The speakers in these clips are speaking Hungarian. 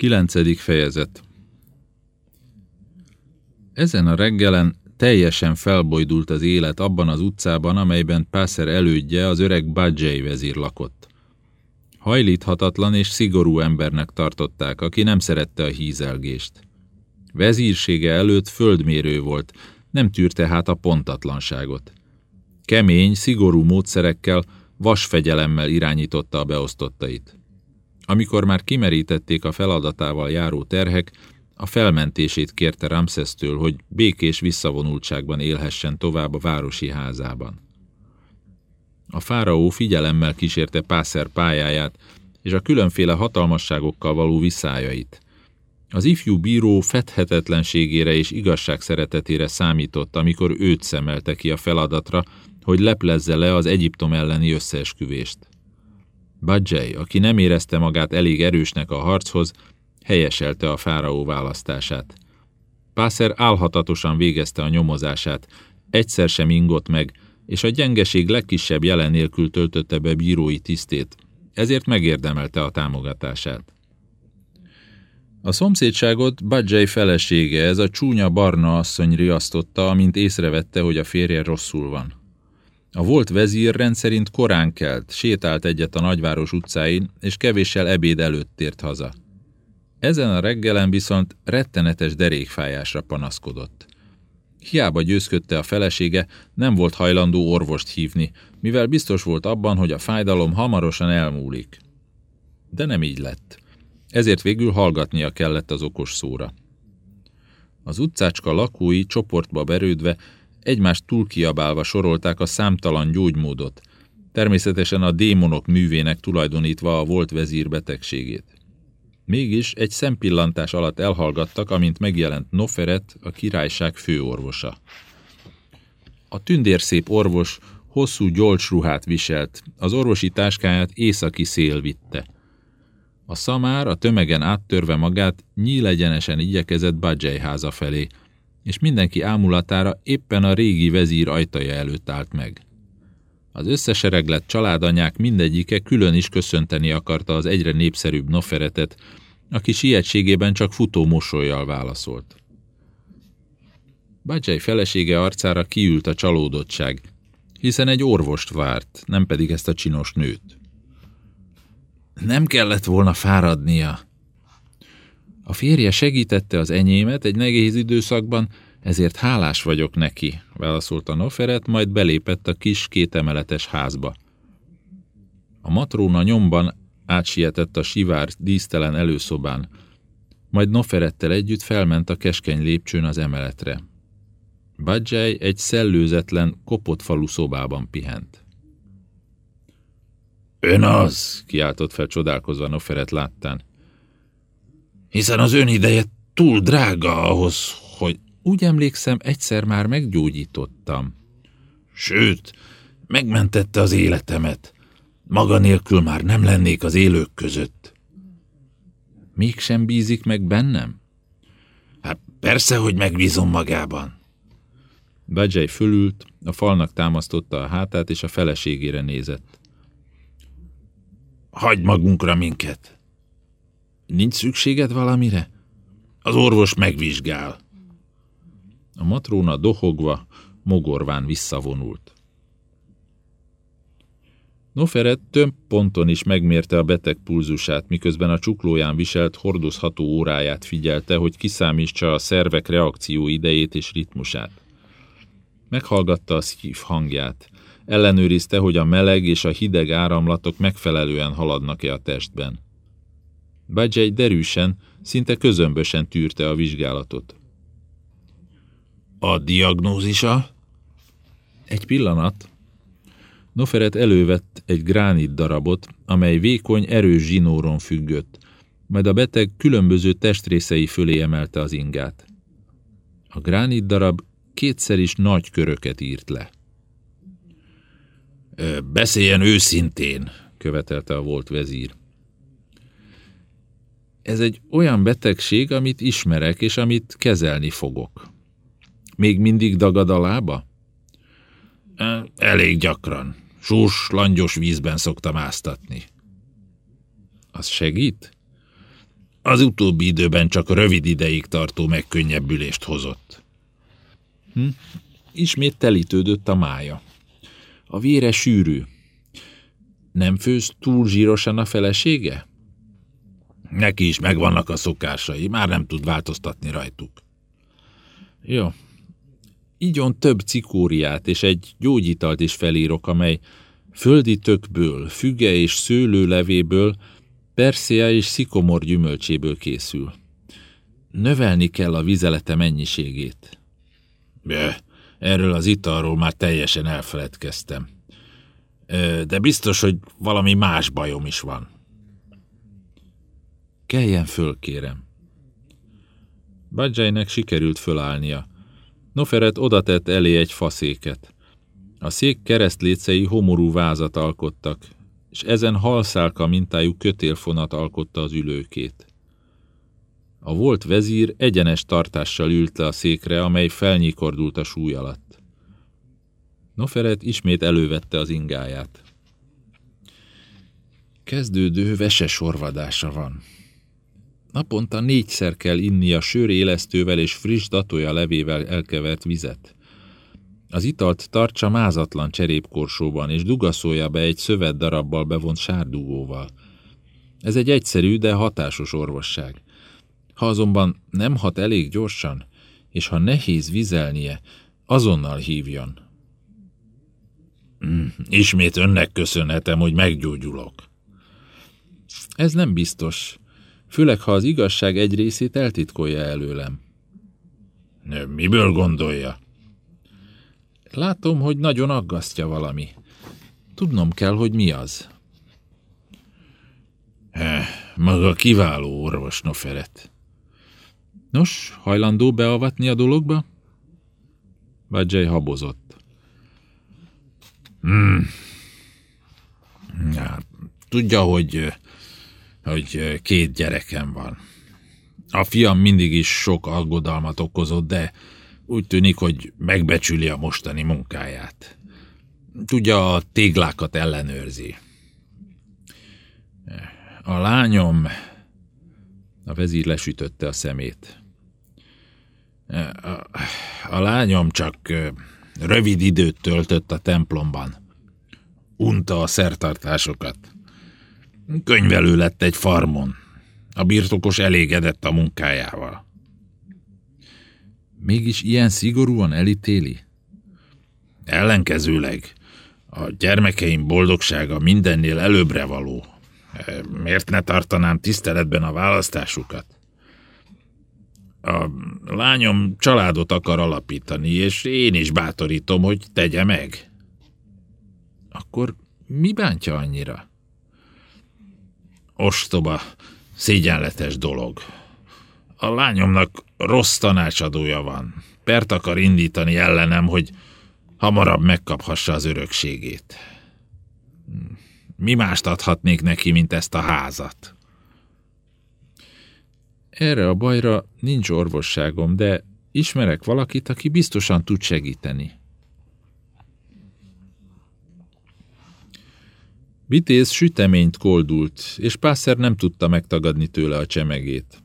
Kilencedik fejezet Ezen a reggelen teljesen felbojdult az élet abban az utcában, amelyben Pászer elődje, az öreg Badzsely vezír lakott. Hajlíthatatlan és szigorú embernek tartották, aki nem szerette a hízelgést. Vezírsége előtt földmérő volt, nem tűrte hát a pontatlanságot. Kemény, szigorú módszerekkel, vasfegyelemmel irányította a beosztottait. Amikor már kimerítették a feladatával járó terhek, a felmentését kérte Ramszesztől, hogy békés visszavonultságban élhessen tovább a városi házában. A fáraó figyelemmel kísérte Pászer pályáját és a különféle hatalmasságokkal való viszájait. Az ifjú bíró fedhetetlenségére és igazság szeretetére számított, amikor őt szemelte ki a feladatra, hogy leplezze le az Egyiptom elleni összeesküvést. Badzsely, aki nem érezte magát elég erősnek a harchoz, helyeselte a fáraó választását. Pászer álhatatosan végezte a nyomozását, egyszer sem ingott meg, és a gyengeség legkisebb jelen nélkül töltötte be bírói tisztét, ezért megérdemelte a támogatását. A szomszédságot Badzsely felesége, ez a csúnya barna asszony riasztotta, amint észrevette, hogy a férje rosszul van. A volt vezír rendszerint korán kelt, sétált egyet a nagyváros utcáin, és kevéssel ebéd előtt tért haza. Ezen a reggelen viszont rettenetes derékfájásra panaszkodott. Hiába győzködte a felesége, nem volt hajlandó orvost hívni, mivel biztos volt abban, hogy a fájdalom hamarosan elmúlik. De nem így lett. Ezért végül hallgatnia kellett az okos szóra. Az utcácska lakói csoportba berődve egymást túlkiabálva sorolták a számtalan gyógymódot, természetesen a démonok művének tulajdonítva a volt vezír betegségét. Mégis egy szempillantás alatt elhallgattak, amint megjelent Noferet, a királyság főorvosa. A tündérszép orvos hosszú gyolcsruhát viselt, az orvosi táskáját északi szél vitte. A szamár a tömegen áttörve magát nyílegyenesen igyekezett Badzsely háza felé, és mindenki ámulatára éppen a régi vezír ajtaja előtt állt meg. Az összesereglett családanyák mindegyike külön is köszönteni akarta az egyre népszerűbb Noferetet, aki sietségében csak futó mosolyjal válaszolt. Badzsely felesége arcára kiült a csalódottság, hiszen egy orvost várt, nem pedig ezt a csinos nőt. Nem kellett volna fáradnia. A férje segítette az enyémet egy nehéz időszakban, ezért hálás vagyok neki, válaszolta Noferet, majd belépett a kis kétemeletes házba. A matróna nyomban átsietett a sivár dísztelen előszobán, majd Noferettel együtt felment a keskeny lépcsőn az emeletre. Badzsely egy szellőzetlen, kopott falu szobában pihent. Ön az, kiáltott fel csodálkozva Noferet láttán. Hiszen az ön ideje túl drága ahhoz, hogy úgy emlékszem, egyszer már meggyógyítottam. Sőt, megmentette az életemet. Maga nélkül már nem lennék az élők között. Mégsem bízik meg bennem? Hát persze, hogy megbízom magában. Badzsely fölült, a falnak támasztotta a hátát, és a feleségére nézett. Hagy magunkra minket. Nincs szükséged valamire? Az orvos megvizsgál. A matróna dohogva, mogorván visszavonult. Noferet több ponton is megmérte a beteg pulzusát, miközben a csuklóján viselt hordozható óráját figyelte, hogy kiszámítsa a szervek reakció idejét és ritmusát. Meghallgatta a szív hangját. Ellenőrizte, hogy a meleg és a hideg áramlatok megfelelően haladnak-e a testben. Badzsely derűsen, szinte közömbösen tűrte a vizsgálatot. A diagnózisa? Egy pillanat, Noferet elővett egy gránit darabot, amely vékony, erős zsinóron függött, majd a beteg különböző testrészei fölé emelte az ingát. A gránit darab kétszer is nagy köröket írt le. Beszéljen őszintén, követelte a volt vezír. Ez egy olyan betegség, amit ismerek, és amit kezelni fogok. Még mindig dagad a lába? Elég gyakran. Sós, langyos vízben szoktam áztatni. Az segít? az utóbbi időben csak rövid ideig tartó megkönnyebbülést hozott. Hm? Ismét telítődött a mája. A vére sűrű. Nem főz túl zsírosan a felesége? Neki is megvannak a szokásai, már nem tud változtatni rajtuk. Jó. Igyon több cikóriát és egy gyógyitalt is felírok, amely földi tökből, füge és szőlőlevéből, perszia és szikomor gyümölcséből készül. Növelni kell a vizelete mennyiségét. De, erről az italról már teljesen elfeledkeztem. De biztos, hogy valami más bajom is van. Keljen föl, kérem. Badzsajnek sikerült fölállnia. Noferet odatett elé egy faszéket. A szék keresztlécei homorú vázat alkottak, és ezen halszálka mintájú kötélfonat alkotta az ülőkét. A volt vezír egyenes tartással ült le a székre, amely felnyikordult a súly alatt. Noferet ismét elővette az ingáját. Kezdődő vesesorvadása van. Naponta négyszer kell inni a sörélesztővel és friss datója levével elkevert vizet. Az italt tartsa mázatlan cserépkorsóban, és dugaszolja be egy szövet darabbal bevont sárdugóval. Ez egy egyszerű, de hatásos orvosság. Ha azonban nem hat elég gyorsan, és ha nehéz vizelnie, azonnal hívjon. Mm, ismét önnek köszönhetem, hogy meggyógyulok. Ez nem biztos főleg ha az igazság egy részét eltitkolja előlem. Miből gondolja? Látom, hogy nagyon aggasztja valami. Tudnom kell, hogy mi az. Maga kiváló orvos, Noferet. Nos, hajlandó beavatni a dologba? Badzsely habozott. Hmm. Ja, tudja, hogy hogy két gyerekem van. A fiam mindig is sok aggodalmat okozott, de úgy tűnik, hogy megbecsüli a mostani munkáját. Tudja, a téglákat ellenőrzi. A lányom... A vezír lesütötte a szemét. A, a lányom csak rövid időt töltött a templomban. Unta a szertartásokat. Könyvelő lett egy farmon. A birtokos elégedett a munkájával. Mégis ilyen szigorúan elítéli? Ellenkezőleg. A gyermekeim boldogsága mindennél előbbre való. Miért ne tartanám tiszteletben a választásukat? A lányom családot akar alapítani, és én is bátorítom, hogy tegye meg. Akkor mi bántja annyira? Ostoba, szégyenletes dolog. A lányomnak rossz tanácsadója van. Pert akar indítani ellenem, hogy hamarabb megkaphassa az örökségét. Mi mást adhatnék neki, mint ezt a házat? Erre a bajra nincs orvosságom, de ismerek valakit, aki biztosan tud segíteni. Vitéz süteményt koldult, és Pászer nem tudta megtagadni tőle a csemegét.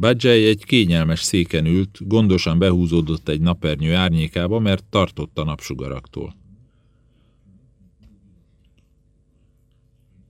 Badzsely egy kényelmes széken ült, gondosan behúzódott egy napernyő árnyékába, mert tartott a napsugaraktól.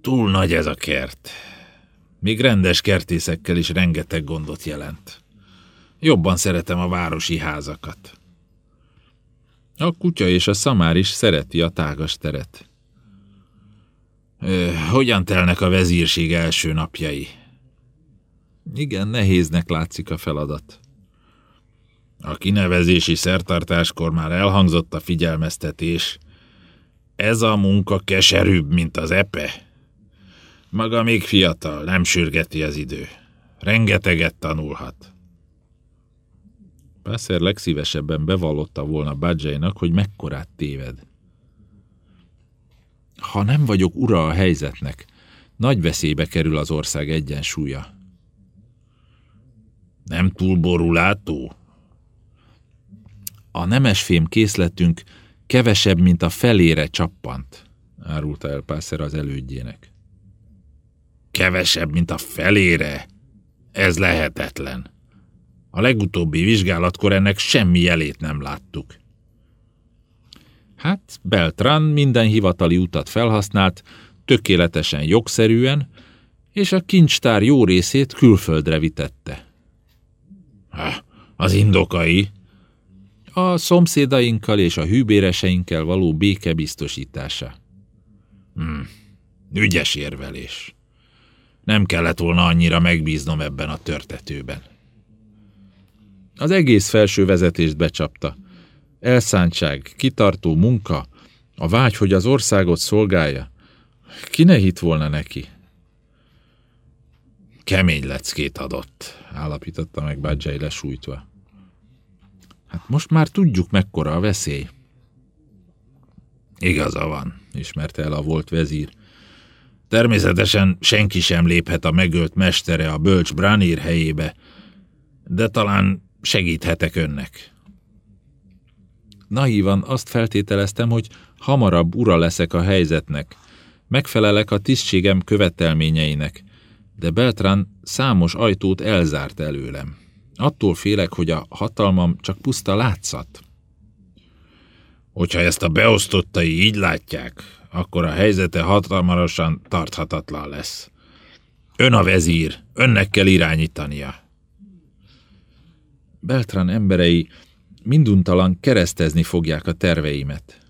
Túl nagy ez a kert. Még rendes kertészekkel is rengeteg gondot jelent. Jobban szeretem a városi házakat. A kutya és a szamár is szereti a tágas teret. Hogyan telnek a vezírség első napjai? Igen, nehéznek látszik a feladat. A kinevezési szertartáskor már elhangzott a figyelmeztetés. Ez a munka keserűbb, mint az epe. Maga még fiatal, nem sürgeti az idő. Rengeteget tanulhat. Pászer legszívesebben bevallotta volna Badzsainak, hogy mekkorát téved. Ha nem vagyok ura a helyzetnek, nagy veszélybe kerül az ország egyensúlya. Nem túl borulátó? A nemesfém készletünk kevesebb, mint a felére csappant, árulta el Pászer az elődjének. Kevesebb, mint a felére? Ez lehetetlen. A legutóbbi vizsgálatkor ennek semmi jelét nem láttuk. Hát, Beltran minden hivatali utat felhasznált, tökéletesen jogszerűen, és a kincstár jó részét külföldre vitette. Ha, az indokai? A szomszédainkkal és a hűbéreseinkkel való béke biztosítása. Hmm, ügyes érvelés. Nem kellett volna annyira megbíznom ebben a törtetőben. Az egész felső vezetést becsapta. Elszántság, kitartó munka, a vágy, hogy az országot szolgálja. Ki ne hit volna neki? Kemény leckét adott, állapította meg Badzsely lesújtva. Hát most már tudjuk, mekkora a veszély. Igaza van, ismerte el a volt vezír. Természetesen senki sem léphet a megölt mestere a bölcs Branir helyébe, de talán segíthetek önnek. Naívan azt feltételeztem, hogy hamarabb ura leszek a helyzetnek, megfelelek a tisztségem követelményeinek, de Beltrán számos ajtót elzárt előlem. Attól félek, hogy a hatalmam csak puszta látszat. Hogyha ezt a beosztottai így látják, akkor a helyzete hatalmarosan tarthatatlan lesz. Ön a vezír, önnek kell irányítania. Beltran emberei minduntalan keresztezni fogják a terveimet.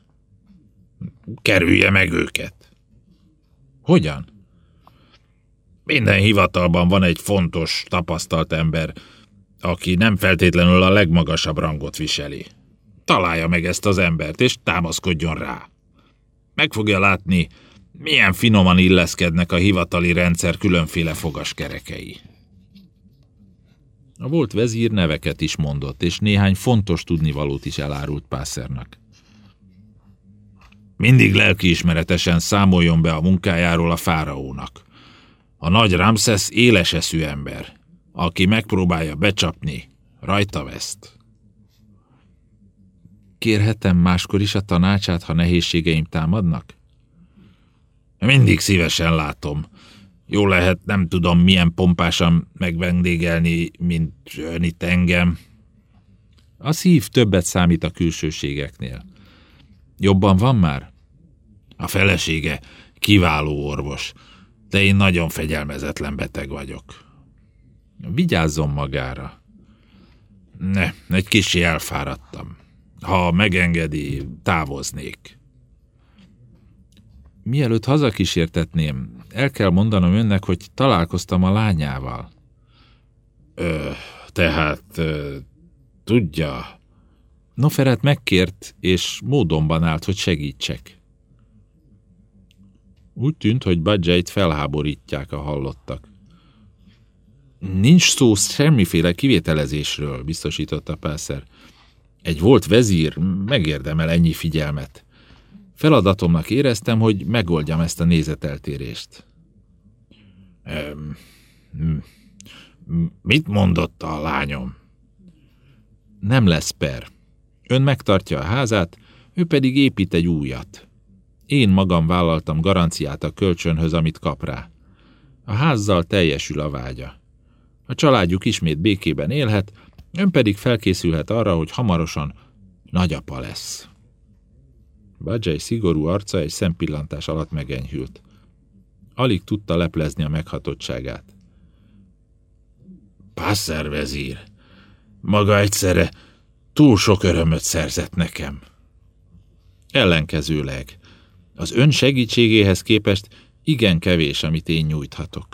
Kerülje meg őket. Hogyan? Minden hivatalban van egy fontos, tapasztalt ember, aki nem feltétlenül a legmagasabb rangot viseli. Találja meg ezt az embert, és támaszkodjon rá. Meg fogja látni, milyen finoman illeszkednek a hivatali rendszer különféle fogaskerekei. A volt vezír neveket is mondott, és néhány fontos tudnivalót is elárult Pászernak. Mindig lelkiismeretesen számoljon be a munkájáról a fáraónak. A nagy Ramszesz éleseszű ember, aki megpróbálja becsapni, rajta veszt. Kérhetem máskor is a tanácsát, ha nehézségeim támadnak? Mindig szívesen látom. Jó lehet, nem tudom milyen pompásan megvendégelni, mint itt engem. A szív többet számít a külsőségeknél. Jobban van már? A felesége kiváló orvos, de én nagyon fegyelmezetlen beteg vagyok. Vigyázzon magára. Ne, egy kicsi elfáradtam. Ha megengedi, távoznék. Mielőtt hazakísértetném, el kell mondanom önnek, hogy találkoztam a lányával. Ö, tehát, ö, tudja... Noferet megkért, és módonban állt, hogy segítsek. Úgy tűnt, hogy Badzseit felháborítják a hallottak. Nincs szó semmiféle kivételezésről, biztosította Pászer. Egy volt vezír megérdemel ennyi figyelmet. Feladatomnak éreztem, hogy megoldjam ezt a nézeteltérést. Mit mondott a lányom? Nem lesz per. Ön megtartja a házát, ő pedig épít egy újat. Én magam vállaltam garanciát a kölcsönhöz, amit kap rá. A házzal teljesül a vágya. A családjuk ismét békében élhet, ön pedig felkészülhet arra, hogy hamarosan nagyapa lesz. Badzsely szigorú arca egy szempillantás alatt megenyhült. Alig tudta leplezni a meghatottságát. Pászer vezír, maga egyszerre túl sok örömöt szerzett nekem. Ellenkezőleg, az ön segítségéhez képest igen kevés, amit én nyújthatok.